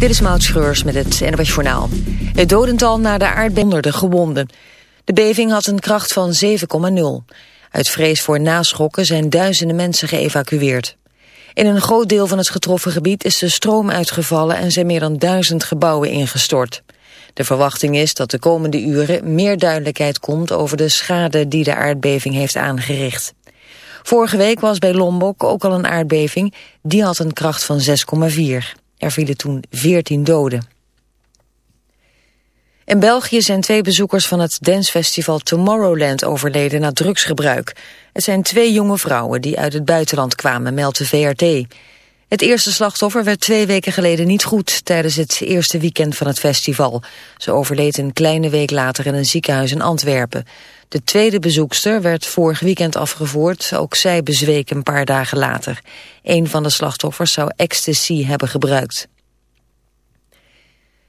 Dit is Maud Schreurs met het NWS Journaal. Het dodental na de aardbeving de gewonden. De beving had een kracht van 7,0. Uit vrees voor naschokken zijn duizenden mensen geëvacueerd. In een groot deel van het getroffen gebied is de stroom uitgevallen... en zijn meer dan duizend gebouwen ingestort. De verwachting is dat de komende uren meer duidelijkheid komt... over de schade die de aardbeving heeft aangericht. Vorige week was bij Lombok ook al een aardbeving. Die had een kracht van 6,4. Er vielen toen 14 doden. In België zijn twee bezoekers van het dancefestival Tomorrowland overleden na drugsgebruik. Het zijn twee jonge vrouwen die uit het buitenland kwamen, meldt de VRT. Het eerste slachtoffer werd twee weken geleden niet goed tijdens het eerste weekend van het festival. Ze overleed een kleine week later in een ziekenhuis in Antwerpen. De tweede bezoekster werd vorig weekend afgevoerd. Ook zij bezweek een paar dagen later. Een van de slachtoffers zou ecstasy hebben gebruikt.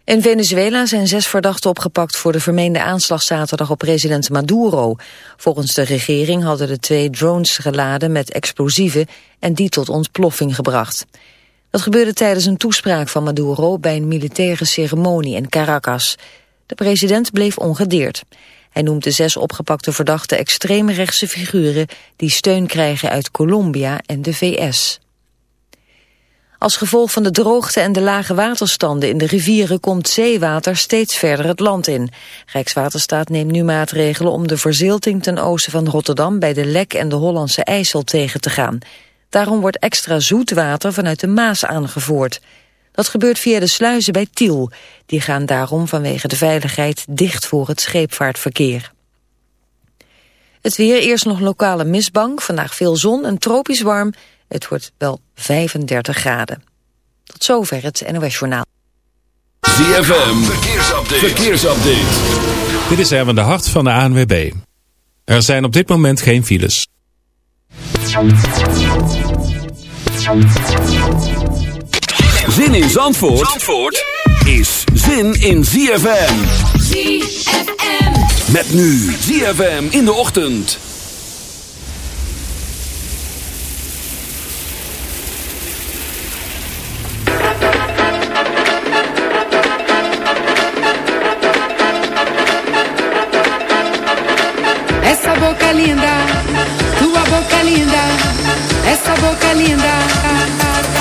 In Venezuela zijn zes verdachten opgepakt voor de vermeende aanslag zaterdag op president Maduro. Volgens de regering hadden de twee drones geladen met explosieven en die tot ontploffing gebracht. Dat gebeurde tijdens een toespraak van Maduro bij een militaire ceremonie in Caracas. De president bleef ongedeerd. Hij noemt de zes opgepakte verdachten extreemrechtse figuren... die steun krijgen uit Colombia en de VS. Als gevolg van de droogte en de lage waterstanden in de rivieren komt zeewater steeds verder het land in. Rijkswaterstaat neemt nu maatregelen om de verzilting ten oosten van Rotterdam bij de Lek en de Hollandse IJssel tegen te gaan. Daarom wordt extra zoetwater vanuit de Maas aangevoerd. Dat gebeurt via de sluizen bij Tiel. Die gaan daarom vanwege de veiligheid dicht voor het scheepvaartverkeer. Het weer, eerst nog lokale mistbank. Vandaag veel zon en tropisch warm. Het wordt wel 35 graden. Tot zover het NOS Journaal. ZFM, verkeersupdate. verkeersupdate. Dit is Erwin de Hart van de ANWB. Er zijn op dit moment geen files. Zin in Zandvoort, Zandvoort is zin in ZFM. ZFM. Met nu ZFM in de ochtend. Essa boca linda, tua boca linda, essa boca linda.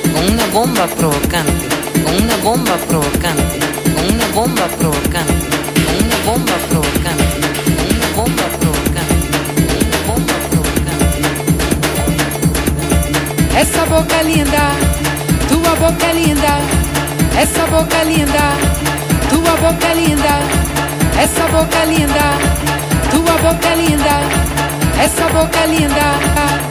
con una bomba provocante. Con una bomba provocante, con una bomba provocante. Con una bomba provocante, con una bomba provocante. Una bomba provocante. Essa boca linda tua boca linda, essa boca linda, tua boca linda, essa boca linda, tua boca linda, essa boca linda.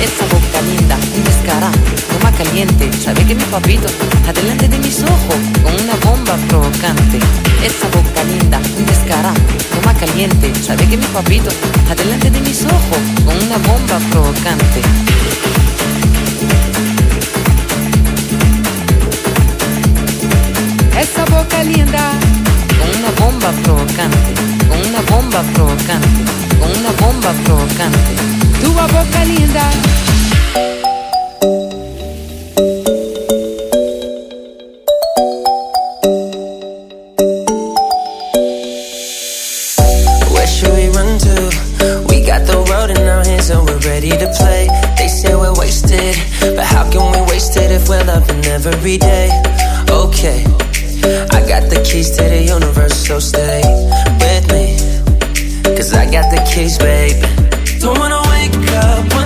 Esa boca linda, un descarado caliente. Sabe que mi papito, adelante de mis ojos, con una bomba provocante. Esa boca linda caliente, sabe que mi papito adelante de mis ojos con una bomba provocante. Essa boca linda, con una bomba provocante, con una bomba provocante, con una bomba provocante. Where should we run to? We got the in our hands and we're ready to play. They say we're wasted, but how can we waste it if we're every day? Okay, I got the keys to the universe, so stay with me. Cause I got the keys. Don't wanna wake up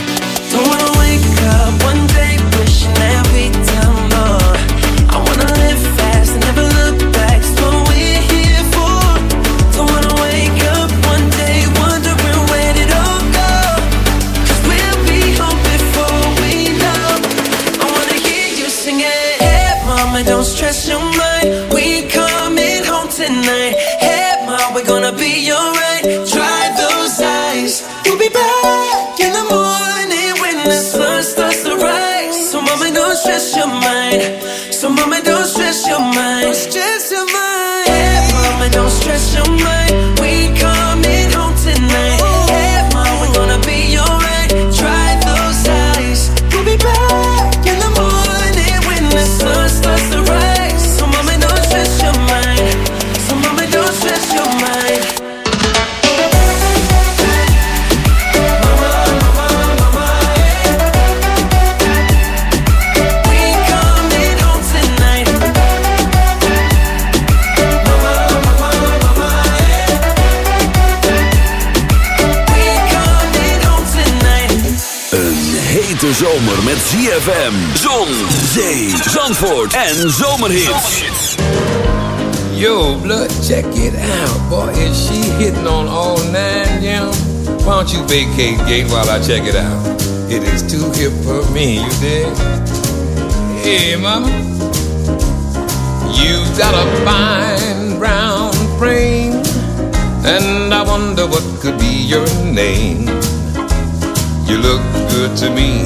ZFM, zon, zee, zandvoort en zomerhits. Yo, blood, check it out. Boy, is she hitting on all nine, yeah? Why don't you vacate gate while I check it out? It is too hip for me, you dig? Hey, mama. You've got a fine brown frame, and I wonder what could be your name. You look good to me,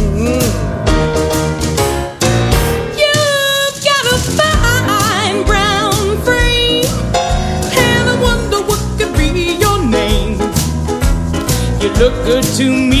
Look good to me,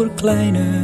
voor kleine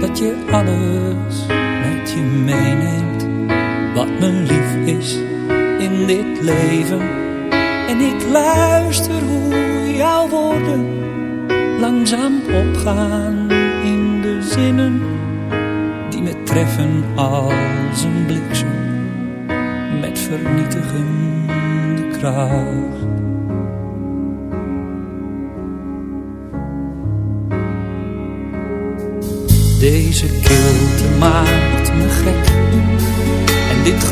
Dat je alles met je meeneemt wat me lief is in dit leven. En ik luister hoe jouw woorden langzaam opgaan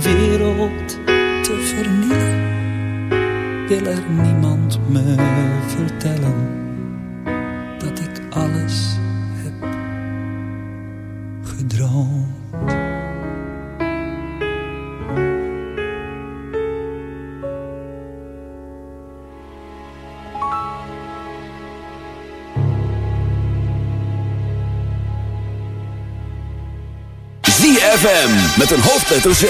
wereld te vernielen, wil er niemand me vertellen dat ik alles heb gedroomd. FM met een hoofdletter Z.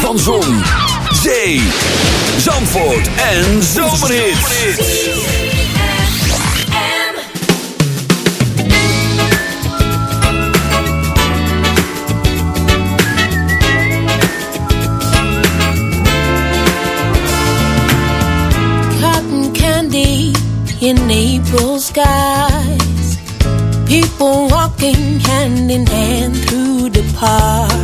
Van Zon, Zee, Zandvoort en Zomerhits. Cotton candy in April skies. People walking hand in hand through the park.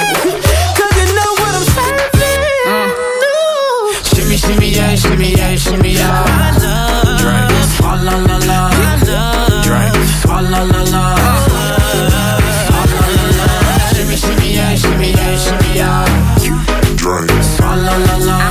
Shimmy, shimmy, yeah, shimmy, yeah, shimmy, yeah. Drink, swalla la la. Drink, swalla la la. Swalla la la. Shimmy, shimmy, yeah, shimmy, yeah, shimmy, yeah. Drink, swalla la la. Drink,